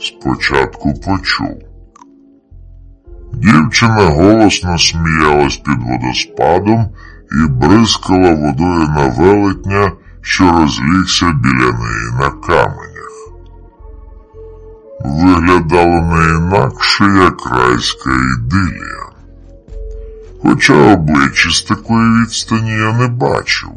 Спочатку почув. Дівчина голосно сміялась під водоспадом і бризкала водою на велетня, що розлігся біля неї на каменях. Виглядало не інакше, як райська ідилія. Хоча обличчя з такої відстані я не бачив,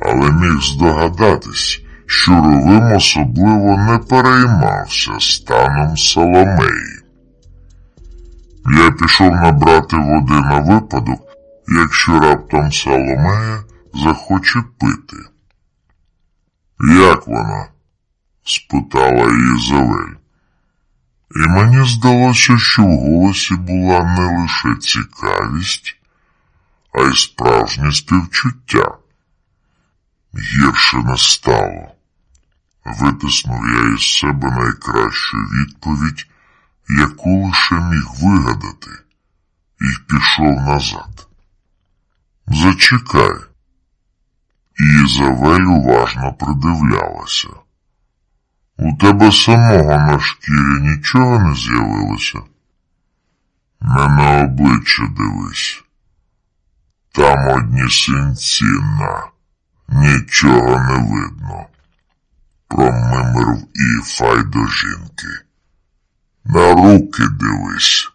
але міг здогадатись, що Рувим особливо не переймався станом Соломеї. Я пішов набрати води на випадок, якщо раптом Соломея захоче пити. Як вона? спитала її Зелель. І мені здалося, що в голосі була не лише цікавість, а й справжнє співчуття. Гірше не стало. Витиснув я із себе найкращу відповідь, яку лише міг вигадати, і пішов назад. Зачекай. Ізавель уважно придивлялася. У тебе самого на шкірі нічого не з'явилося? Не на обличчя дивись. Там одні синці на, нічого не видно. Промимрив і фай до жінки. На руки дивись.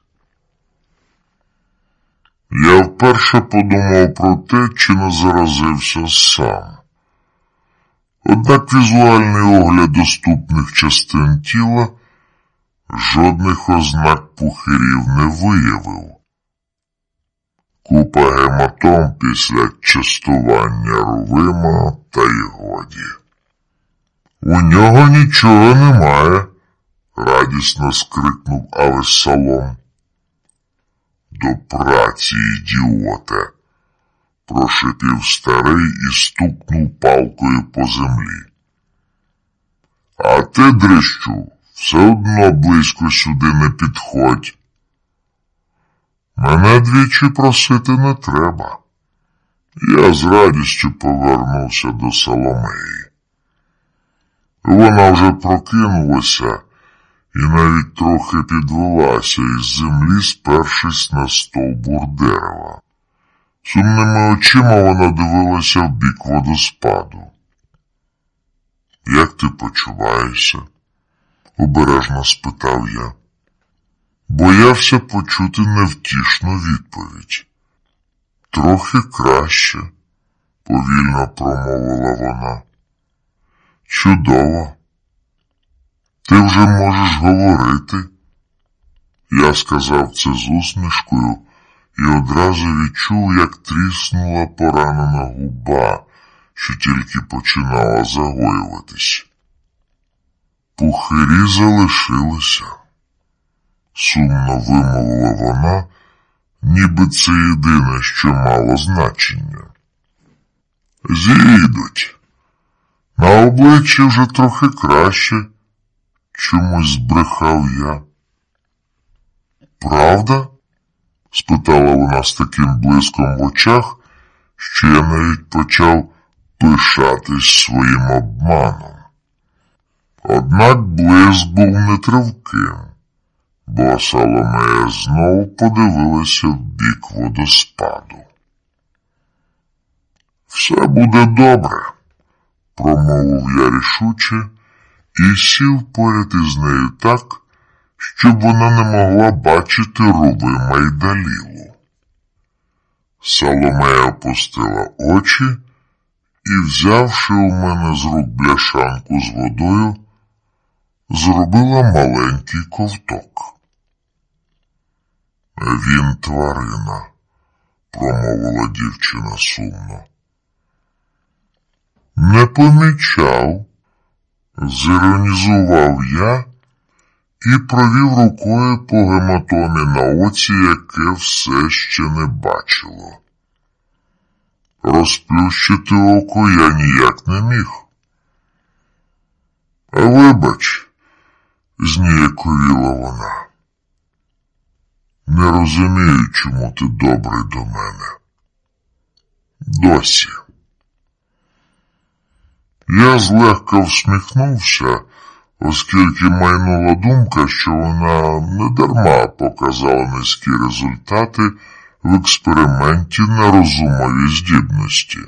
Я вперше подумав про те, чи не заразився сам. Однак візуальний огляд доступних частин тіла жодних ознак пухирів не виявив. Купа гематом після частування рувима та й годі. У нього нічого немає, радісно скрикнув Авесалом. До праці, ідіоте прошипів старий і стукнув палкою по землі. А ти, дрищу, все одно близько сюди не підходь. Мене двічі просити не треба. Я з радістю повернувся до Соломеї. Вона вже прокинулася і навіть трохи підвелася із землі, спершись на стовбур дерева. Сумними очима вона дивилася в бік водоспаду. Як ти почуваєшся? обережно спитав я. Боявся почути невтішну відповідь. Трохи краще, повільно промовила вона. Чудово. Ти вже можеш говорити. Я сказав це з усмішкою і одразу відчув, як тріснула поранена губа, що тільки починала загоюватись. Пухирі залишилися, сумно вимовила вона, ніби це єдине, що мало значення. Зійдуть. На обличчі вже трохи краще, чомусь збрехав я. Правда? спитала вона з таким блиском в очах, що я навіть почав пишатись своїм обманом. Однак блиск був нетривким, бо Соломея знову подивилася в бік водоспаду. Все буде добре, промовив я рішуче і сів поряд із нею так, щоб вона не могла бачити Рувима й Далілу. Соломея опустила очі і, взявши у мене з рук бляшанку з водою, зробила маленький ковток. Він тварина, промовила дівчина сумно. Не помічав, зіронізував я і провів рукою по гематомі на оці, яке все ще не бачило. Розплющити око я ніяк не міг. Вибач, зніяковіла вона. Не розумію, чому ти добрий до мене. Досі. Я злегка всміхнувся оскільки майнула думка, що вона недарма показала низькі результати в експерименті на розумові здібності.